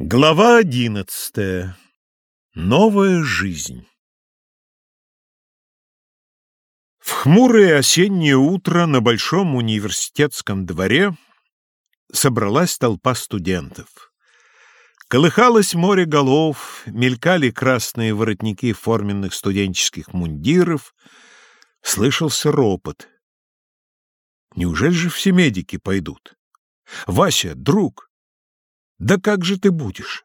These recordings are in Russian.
Глава одиннадцатая. Новая жизнь. В хмурое осеннее утро на Большом университетском дворе собралась толпа студентов. Колыхалось море голов, мелькали красные воротники форменных студенческих мундиров, слышался ропот. Неужели же все медики пойдут? Вася, друг, да как же ты будешь?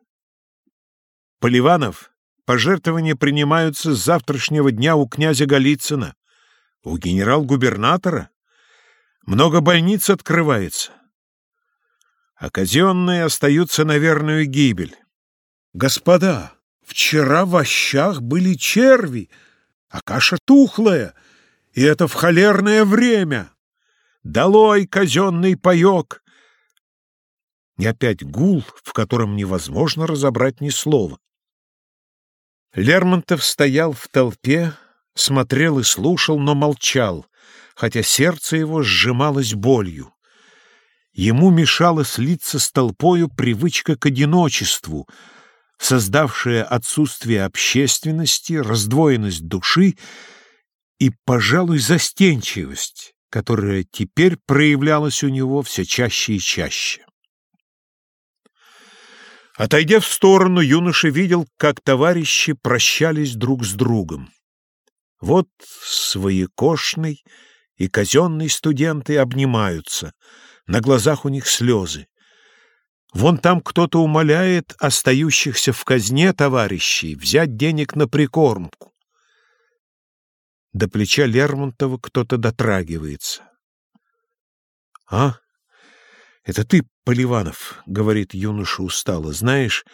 Поливанов, пожертвования принимаются с завтрашнего дня у князя Голицына, у генерал-губернатора. Много больниц открывается. А казенные остаются на верную гибель. Господа, вчера в ощах были черви, а каша тухлая, и это в холерное время. Долой казенный паек! И опять гул, в котором невозможно разобрать ни слова. Лермонтов стоял в толпе, смотрел и слушал, но молчал, хотя сердце его сжималось болью. Ему мешала слиться с толпою привычка к одиночеству, создавшая отсутствие общественности, раздвоенность души и, пожалуй, застенчивость, которая теперь проявлялась у него все чаще и чаще. Отойдя в сторону, юноша видел, как товарищи прощались друг с другом. Вот своекошный и казенный студенты обнимаются, на глазах у них слезы. Вон там кто-то умоляет остающихся в казне товарищей взять денег на прикормку. До плеча Лермонтова кто-то дотрагивается. — А? Это ты, Поливанов, — говорит юноша устало, — знаешь,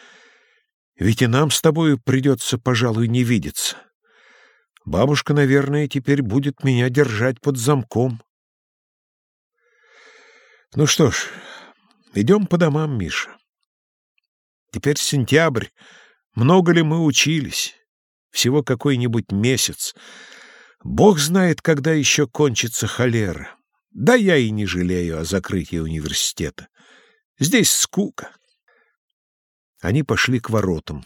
ведь и нам с тобою придется, пожалуй, не видеться. Бабушка, наверное, теперь будет меня держать под замком. Ну что ж, идем по домам, Миша. Теперь сентябрь. Много ли мы учились? Всего какой-нибудь месяц. Бог знает, когда еще кончится холера. Да я и не жалею о закрытии университета. Здесь скука. Они пошли к воротам.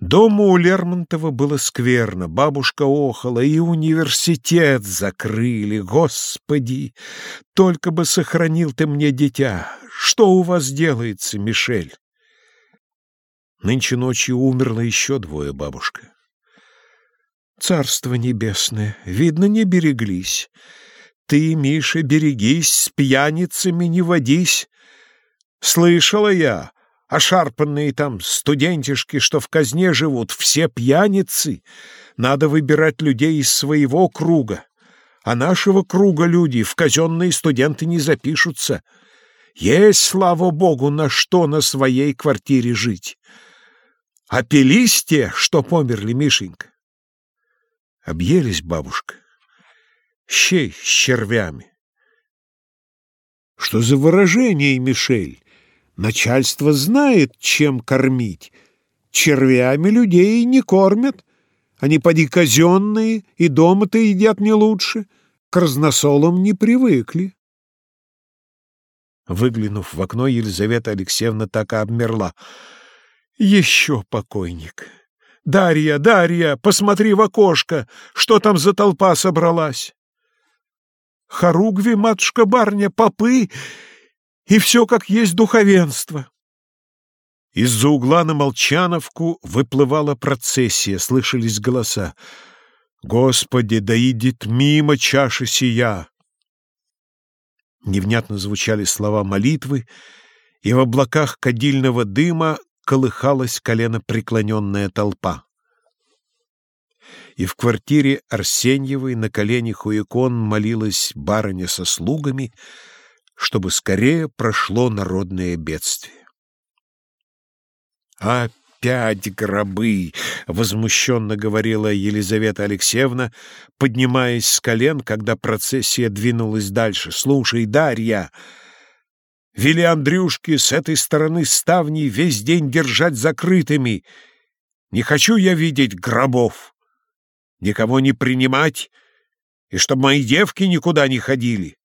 Дома у Лермонтова было скверно, бабушка охала, и университет закрыли. Господи, только бы сохранил ты мне дитя. Что у вас делается, Мишель? Нынче ночью умерло еще двое бабушка. Царство небесное, видно, не береглись. Ты, Миша, берегись, с пьяницами не водись. Слышала я, ошарпанные там студентишки, что в казне живут, все пьяницы. Надо выбирать людей из своего круга. А нашего круга люди в казенные студенты не запишутся. Есть, слава богу, на что на своей квартире жить. А пились те, что померли, Мишенька. Объелись, бабушка щей с червями. Что за выражение, Мишель? Начальство знает, чем кормить. Червями людей не кормят. Они поди казенные, и дома-то едят не лучше. К разносолам не привыкли. Выглянув в окно, Елизавета Алексеевна так и обмерла. Еще покойник. Дарья, Дарья, посмотри в окошко, что там за толпа собралась. Хоругви, матушка-барня, попы, и все как есть духовенство. Из-за угла на Молчановку выплывала процессия, слышались голоса. «Господи, да идет мимо чаши сия!» Невнятно звучали слова молитвы, и в облаках кадильного дыма колыхалась колено преклоненная толпа и в квартире Арсеньевой на коленях у икон молилась барыня со слугами, чтобы скорее прошло народное бедствие. «Опять гробы!» — возмущенно говорила Елизавета Алексеевна, поднимаясь с колен, когда процессия двинулась дальше. «Слушай, Дарья!» Вели Андрюшке с этой стороны ставни весь день держать закрытыми. Не хочу я видеть гробов никого не принимать, и чтобы мои девки никуда не ходили.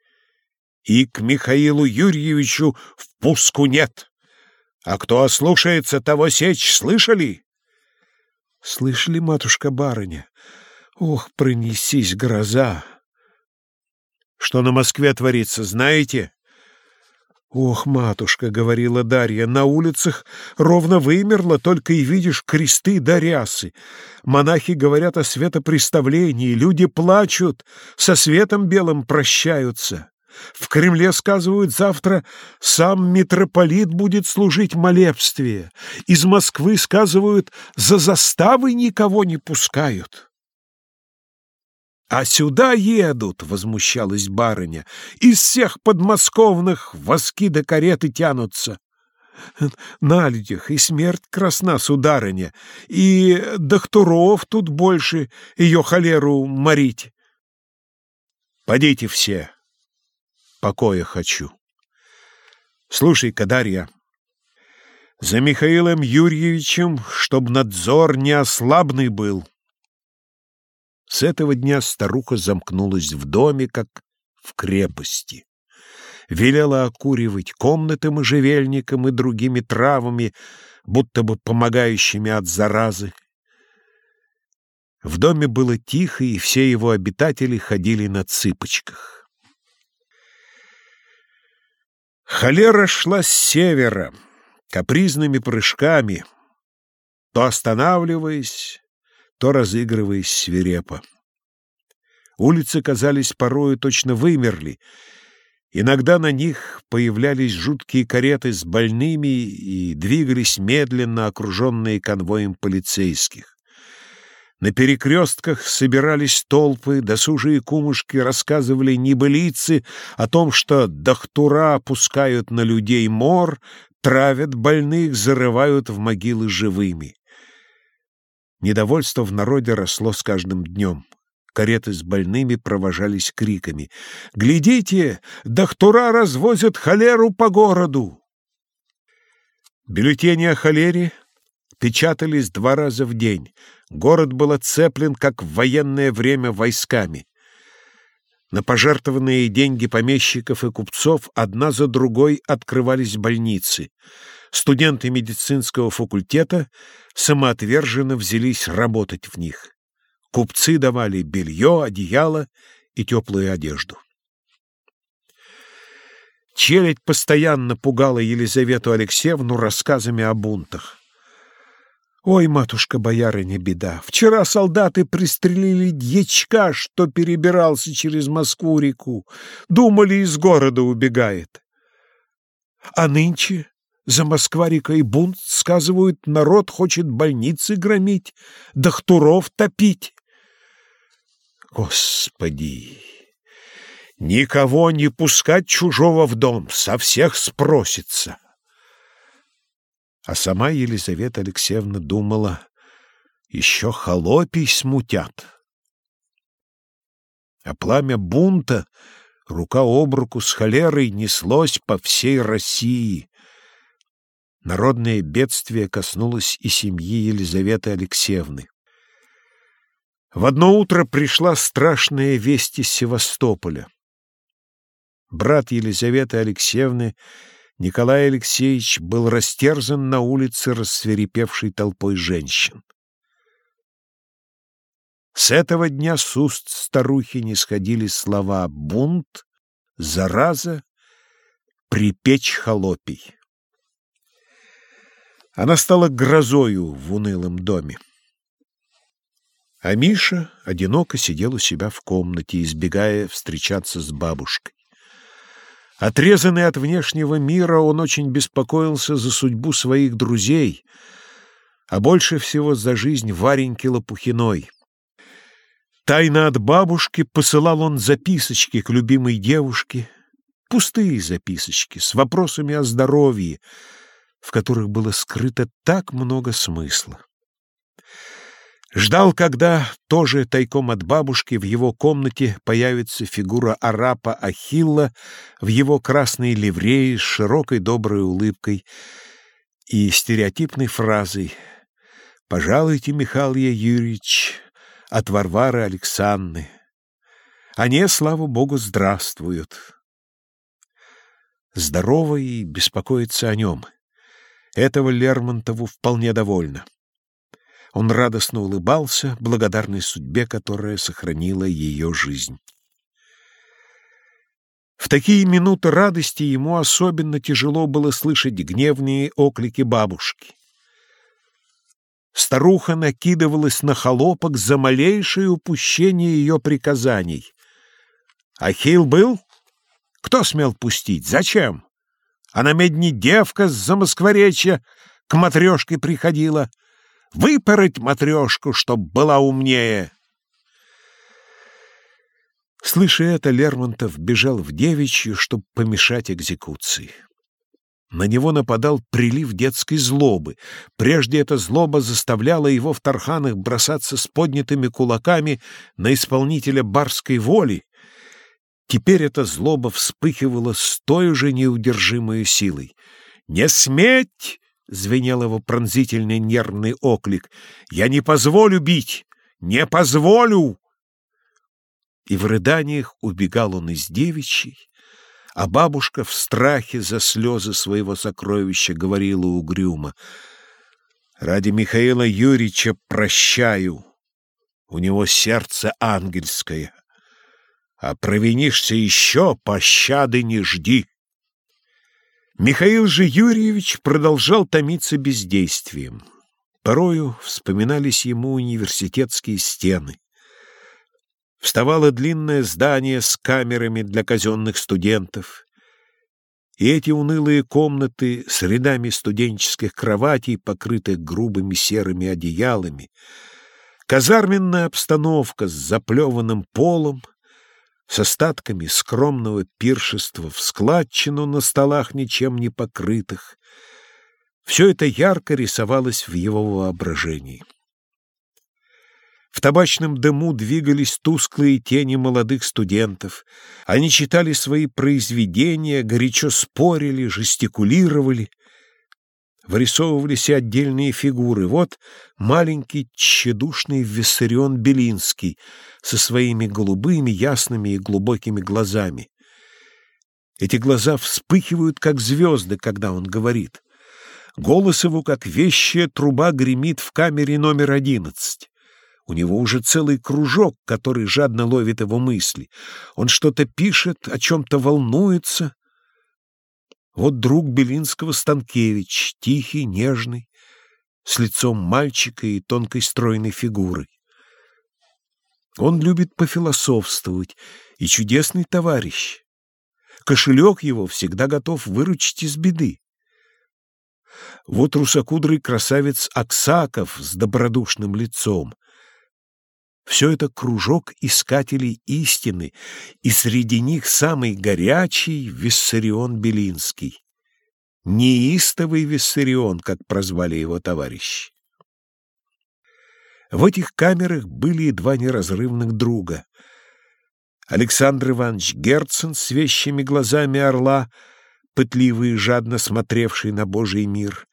И к Михаилу Юрьевичу впуску нет. А кто ослушается, того сечь, слышали? Слышали, матушка-барыня? Ох, пронесись гроза! Что на Москве творится, знаете? «Ох, матушка!» — говорила Дарья, — «на улицах ровно вымерло, только и видишь кресты да рясы. Монахи говорят о светопреставлении, люди плачут, со светом белым прощаются. В Кремле, сказывают, завтра сам митрополит будет служить молебствие. Из Москвы, сказывают, за заставы никого не пускают». «А сюда едут!» — возмущалась барыня. «Из всех подмосковных воски до кареты тянутся!» «На людях и смерть красна, сударыня, и докторов тут больше ее холеру морить!» «Подите все! Покоя хочу!» «Слушай-ка, Дарья, за Михаилом Юрьевичем, чтоб надзор не ослабный был!» С этого дня старуха замкнулась в доме, как в крепости. Велела окуривать комнаты можжевельником и другими травами, будто бы помогающими от заразы. В доме было тихо, и все его обитатели ходили на цыпочках. Холера шла с севера, капризными прыжками, то останавливаясь, то разыгрываясь свирепо. Улицы казались порою точно вымерли. Иногда на них появлялись жуткие кареты с больными и двигались медленно, окруженные конвоем полицейских. На перекрестках собирались толпы, досужие кумушки рассказывали небылицы о том, что дохтура опускают на людей мор, травят больных, зарывают в могилы живыми. Недовольство в народе росло с каждым днем. Кареты с больными провожались криками. «Глядите, доктора развозят холеру по городу!» Бюллетени о холере печатались два раза в день. Город был оцеплен, как в военное время, войсками. На пожертвованные деньги помещиков и купцов одна за другой открывались больницы. Студенты медицинского факультета самоотверженно взялись работать в них. Купцы давали белье, одеяло и теплую одежду. Челядь постоянно пугала Елизавету Алексеевну рассказами о бунтах. Ой, матушка-боярыня, беда! Вчера солдаты пристрелили дьячка, что перебирался через Москву-реку. Думали, из города убегает. А нынче за Москва-рекой бунт, сказывают, народ хочет больницы громить, дохтуров топить. Господи! Никого не пускать чужого в дом, со всех спросится. А сама Елизавета Алексеевна думала, еще холопий смутят. А пламя бунта рука об руку с холерой неслось по всей России. Народное бедствие коснулось и семьи Елизаветы Алексеевны. В одно утро пришла страшная весть из Севастополя. Брат Елизаветы Алексеевны Николай Алексеевич был растерзан на улице рассверепевшей толпой женщин. С этого дня с уст старухи не сходили слова «бунт», «зараза», «припечь холопий». Она стала грозою в унылом доме. А Миша одиноко сидел у себя в комнате, избегая встречаться с бабушкой. Отрезанный от внешнего мира, он очень беспокоился за судьбу своих друзей, а больше всего за жизнь Вареньки Лопухиной. Тайно от бабушки посылал он записочки к любимой девушке, пустые записочки с вопросами о здоровье, в которых было скрыто так много смысла. Ждал, когда тоже тайком от бабушки в его комнате появится фигура арапа Ахилла в его красной ливреи с широкой доброй улыбкой и стереотипной фразой «Пожалуйте, Михаил Юрьевич, от Варвары Александры. Они, слава богу, здравствуют». Здорово и беспокоится о нем. Этого Лермонтову вполне довольно. Он радостно улыбался, благодарной судьбе, которая сохранила ее жизнь. В такие минуты радости ему особенно тяжело было слышать гневные оклики бабушки. Старуха накидывалась на холопок за малейшее упущение ее приказаний. «Ахилл был? Кто смел пустить? Зачем? А на медни девка с замоскворечья к матрешке приходила. Выпороть матрешку, чтоб была умнее!» Слыша это, Лермонтов бежал в девичью, чтобы помешать экзекуции. На него нападал прилив детской злобы. Прежде эта злоба заставляла его в тарханах бросаться с поднятыми кулаками на исполнителя барской воли. Теперь эта злоба вспыхивала с той же неудержимой силой. «Не сметь!» — звенел его пронзительный нервный оклик. «Я не позволю бить! Не позволю!» И в рыданиях убегал он из девичьей, а бабушка в страхе за слезы своего сокровища говорила угрюмо, «Ради Михаила Юрьевича прощаю, у него сердце ангельское, а провинишься еще, пощады не жди». Михаил же Юрьевич продолжал томиться бездействием. Порою вспоминались ему университетские стены. Вставало длинное здание с камерами для казенных студентов. И эти унылые комнаты с рядами студенческих кроватей, покрытых грубыми серыми одеялами, казарменная обстановка с заплеванным полом, с остатками скромного пиршества в складчину на столах ничем не покрытых, все это ярко рисовалось в его воображении. В табачном дыму двигались тусклые тени молодых студентов. Они читали свои произведения, горячо спорили, жестикулировали. Вырисовывались и отдельные фигуры. Вот маленький тщедушный Виссарион Белинский со своими голубыми, ясными и глубокими глазами. Эти глаза вспыхивают, как звезды, когда он говорит. Голос его, как вещая труба, гремит в камере номер одиннадцать. У него уже целый кружок, который жадно ловит его мысли. Он что-то пишет, о чем-то волнуется. Вот друг Белинского Станкевич, тихий, нежный, с лицом мальчика и тонкой стройной фигурой. Он любит пофилософствовать и чудесный товарищ. Кошелек его всегда готов выручить из беды. Вот русокудрый красавец Аксаков с добродушным лицом. Все это кружок искателей истины, и среди них самый горячий Виссарион Белинский. Неистовый Виссарион, как прозвали его товарищи. В этих камерах были два неразрывных друга. Александр Иванович Герцен с вещими глазами орла, пытливый и жадно смотревший на Божий мир,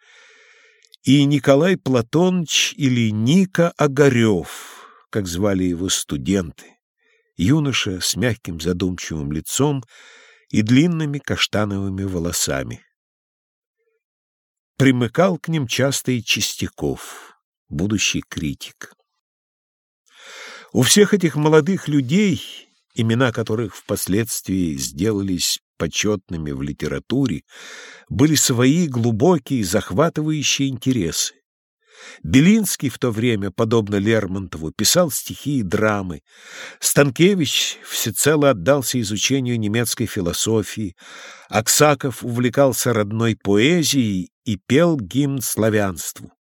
и Николай Платоныч или Ника Огарев — как звали его студенты, юноша с мягким задумчивым лицом и длинными каштановыми волосами. Примыкал к ним часто и Чистяков, будущий критик. У всех этих молодых людей, имена которых впоследствии сделались почетными в литературе, были свои глубокие, захватывающие интересы. Белинский в то время, подобно Лермонтову, писал стихи и драмы. Станкевич всецело отдался изучению немецкой философии. Аксаков увлекался родной поэзией и пел гимн славянству.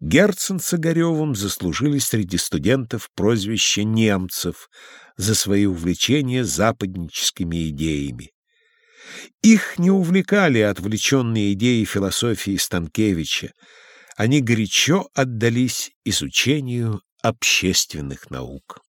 Герцен с Огаревым заслужили среди студентов прозвище «немцев» за свои увлечения западническими идеями. Их не увлекали отвлеченные идеи философии Станкевича, они горячо отдались изучению общественных наук.